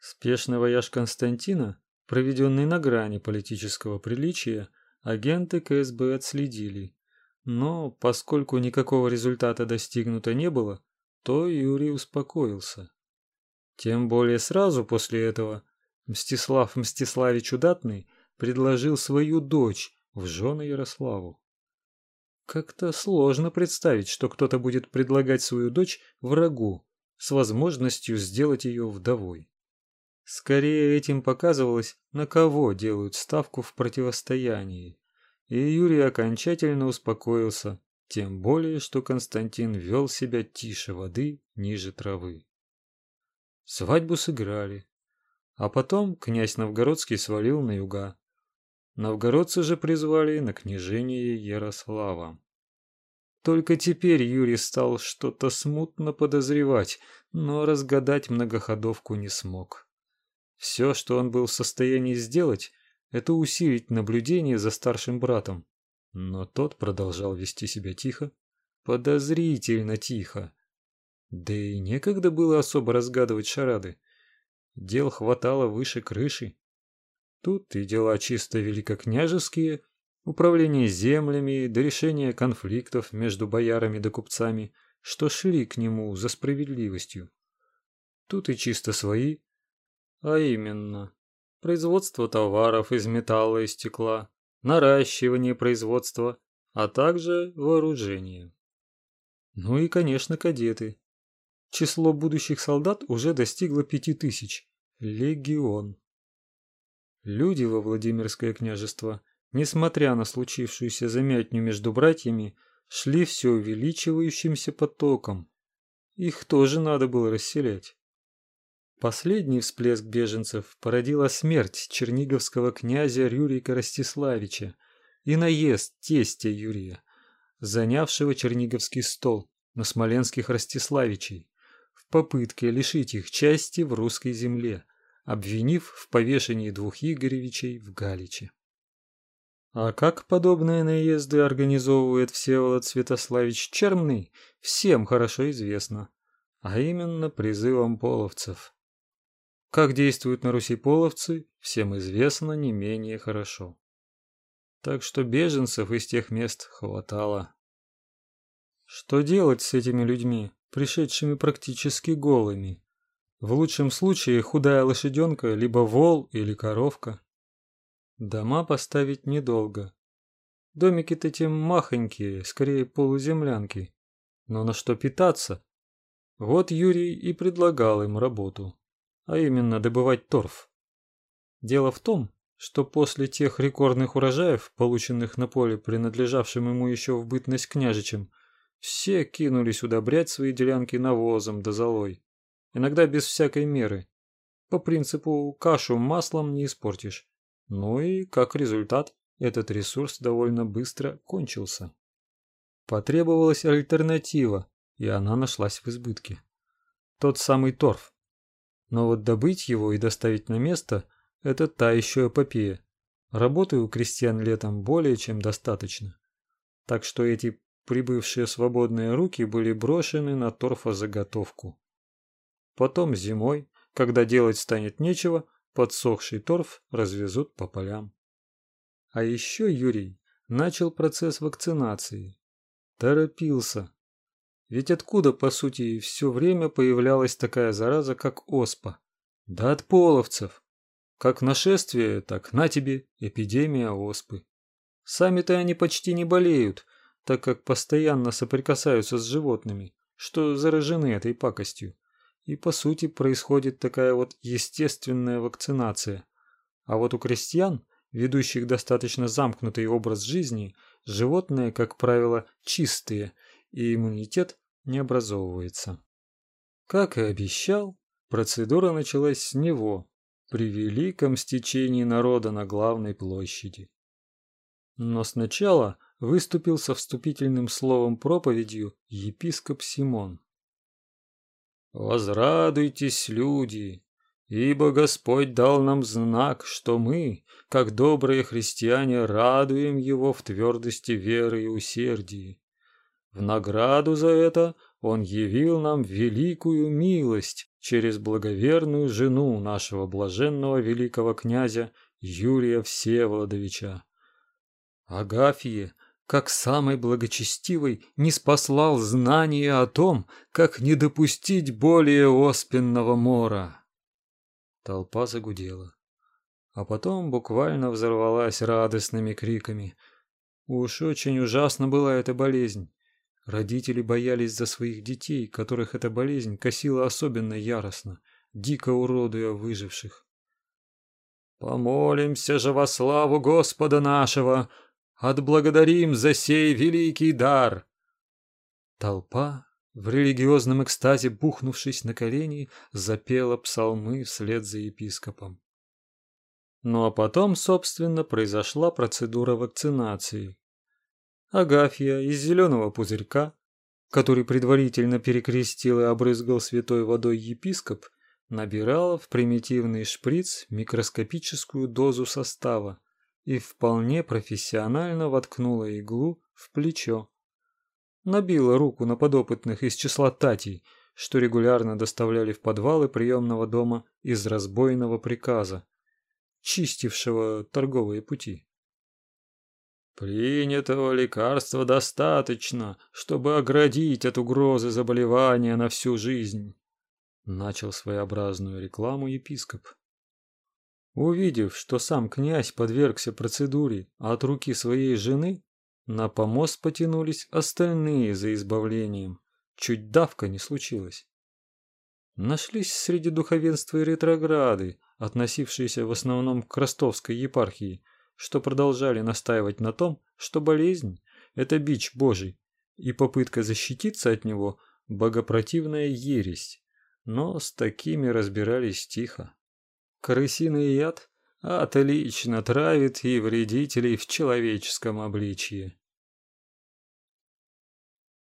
Спешный вояж Константина, проведенный на грани политического приличия, агенты КСБ отследили. Но поскольку никакого результата достигнуто не было, то Юрий успокоился. Тем более сразу после этого Мстислав Мстиславич Удатный предложил свою дочь в жены Ярославу. Как-то сложно представить, что кто-то будет предлагать свою дочь врагу с возможностью сделать ее вдовой. Скорее этим показывалось, на кого делают ставку в противостоянии. И Юрий окончательно успокоился, тем более, что Константин вел себя тише воды, ниже травы. Свадьбу сыграли. А потом князь Новгородский свалил на юга. Новгородцы же призвали на княжение Ярослава. Только теперь Юрий стал что-то смутно подозревать, но разгадать многоходовку не смог. Все, что он был в состоянии сделать, это усилить наблюдение за старшим братом. Но тот продолжал вести себя тихо, подозрительно тихо. Да и некогда было особо разгадывать шарады. Дел хватало выше крыши. Тут и дела чисто великокняжеские, управление землями до решения конфликтов между боярами да купцами, что шли к нему за справедливостью. Тут и чисто свои, а именно производство товаров из металла и стекла, наращивание производства, а также вооружение. Ну и, конечно, кадеты. Число будущих солдат уже достигло пяти тысяч. Легион. Люди во Владимирское княжество, несмотря на случившуюся замятню между братьями, шли все увеличивающимся потоком. Их тоже надо было расселять. Последний всплеск беженцев породила смерть черниговского князя Рюрика Ростиславича и наезд тестя Юрия, занявшего черниговский стол на смоленских Ростиславичей, в попытке лишить их части в русской земле, обвинив в повешении двух Игоревичей в Галиче. А как подобные наезды организовывает Всеволод Святославич Чермный, всем хорошо известно, а именно призывом половцев. Как действуют на Руси половцы, всем известно не менее хорошо. Так что беженцев из тех мест хватало. Что делать с этими людьми, пришедшими практически голыми? В лучшем случае худая лошаденка, либо вол или коровка. Дома поставить недолго. Домики-то тем махонькие, скорее полуземлянки. Но на что питаться? Вот Юрий и предлагал им работу а именно добывать торф. Дело в том, что после тех рекордных урожаев, полученных на поле, принадлежавшем ему еще в бытность княжичем, все кинулись удобрять свои делянки навозом да золой, иногда без всякой меры. По принципу кашу маслом не испортишь. Ну и как результат, этот ресурс довольно быстро кончился. Потребовалась альтернатива, и она нашлась в избытке. Тот самый торф. Но вот добыть его и доставить на место – это та еще эпопея. Работы у крестьян летом более чем достаточно. Так что эти прибывшие свободные руки были брошены на торфозаготовку. Потом зимой, когда делать станет нечего, подсохший торф развезут по полям. А еще Юрий начал процесс вакцинации. Торопился, ведь откуда, по сути, все время появлялась такая зараза, как оспа? Да от половцев. Как нашествие, так на тебе эпидемия оспы. Сами-то они почти не болеют, так как постоянно соприкасаются с животными, что заражены этой пакостью. И по сути происходит такая вот естественная вакцинация. А вот у крестьян, ведущих достаточно замкнутый образ жизни, животные, как правило, чистые, и иммунитет не образовывается. Как и обещал, процедура началась с него, при великом стечении народа на главной площади. Но сначала выступил со вступительным словом проповедью епископ Симон. «Возрадуйтесь, люди, ибо Господь дал нам знак, что мы, как добрые христиане, радуем Его в твердости веры и усердии. В награду за это он явил нам великую милость, через благоверную жену нашего блаженного великого князя Юрия Всеволодовича. Агафье, как самой благочестивой, не спаслал знания о том, как не допустить более оспенного мора. Толпа загудела, а потом буквально взорвалась радостными криками. Уж очень ужасно была эта болезнь. Родители боялись за своих детей, которых эта болезнь косила особенно яростно, дико уродуя выживших. Помолимся же во славу Господа нашего, отблагодарим за сей великий дар. Толпа, в религиозном экстазе бухнувшись на колени, запела псалмы вслед за епископом. Ну а потом, собственно, произошла процедура вакцинации. Агафья из зеленого пузырька, который предварительно перекрестил и обрызгал святой водой епископ, набирала в примитивный шприц микроскопическую дозу состава, и вполне профессионально воткнула иглу в плечо. Набила руку на подопытных из числа татей, что регулярно доставляли в подвалы приемного дома из разбойного приказа, чистившего торговые пути. Принятого лекарства достаточно, чтобы оградить от угрозы заболевания на всю жизнь, начал своеобразную рекламу епископ. Увидев, что сам князь подвергся процедуре от руки своей жены, на помост потянулись остальные за избавлением. Чуть давка не случилась. Нашлись среди духовенства и ретрограды, относившиеся в основном к ростовской епархии, что продолжали настаивать на том, что болезнь – это бич Божий, и попытка защититься от него – богопротивная ересь, но с такими разбирались тихо. Крысиный яд отлично травит и вредителей в человеческом обличье.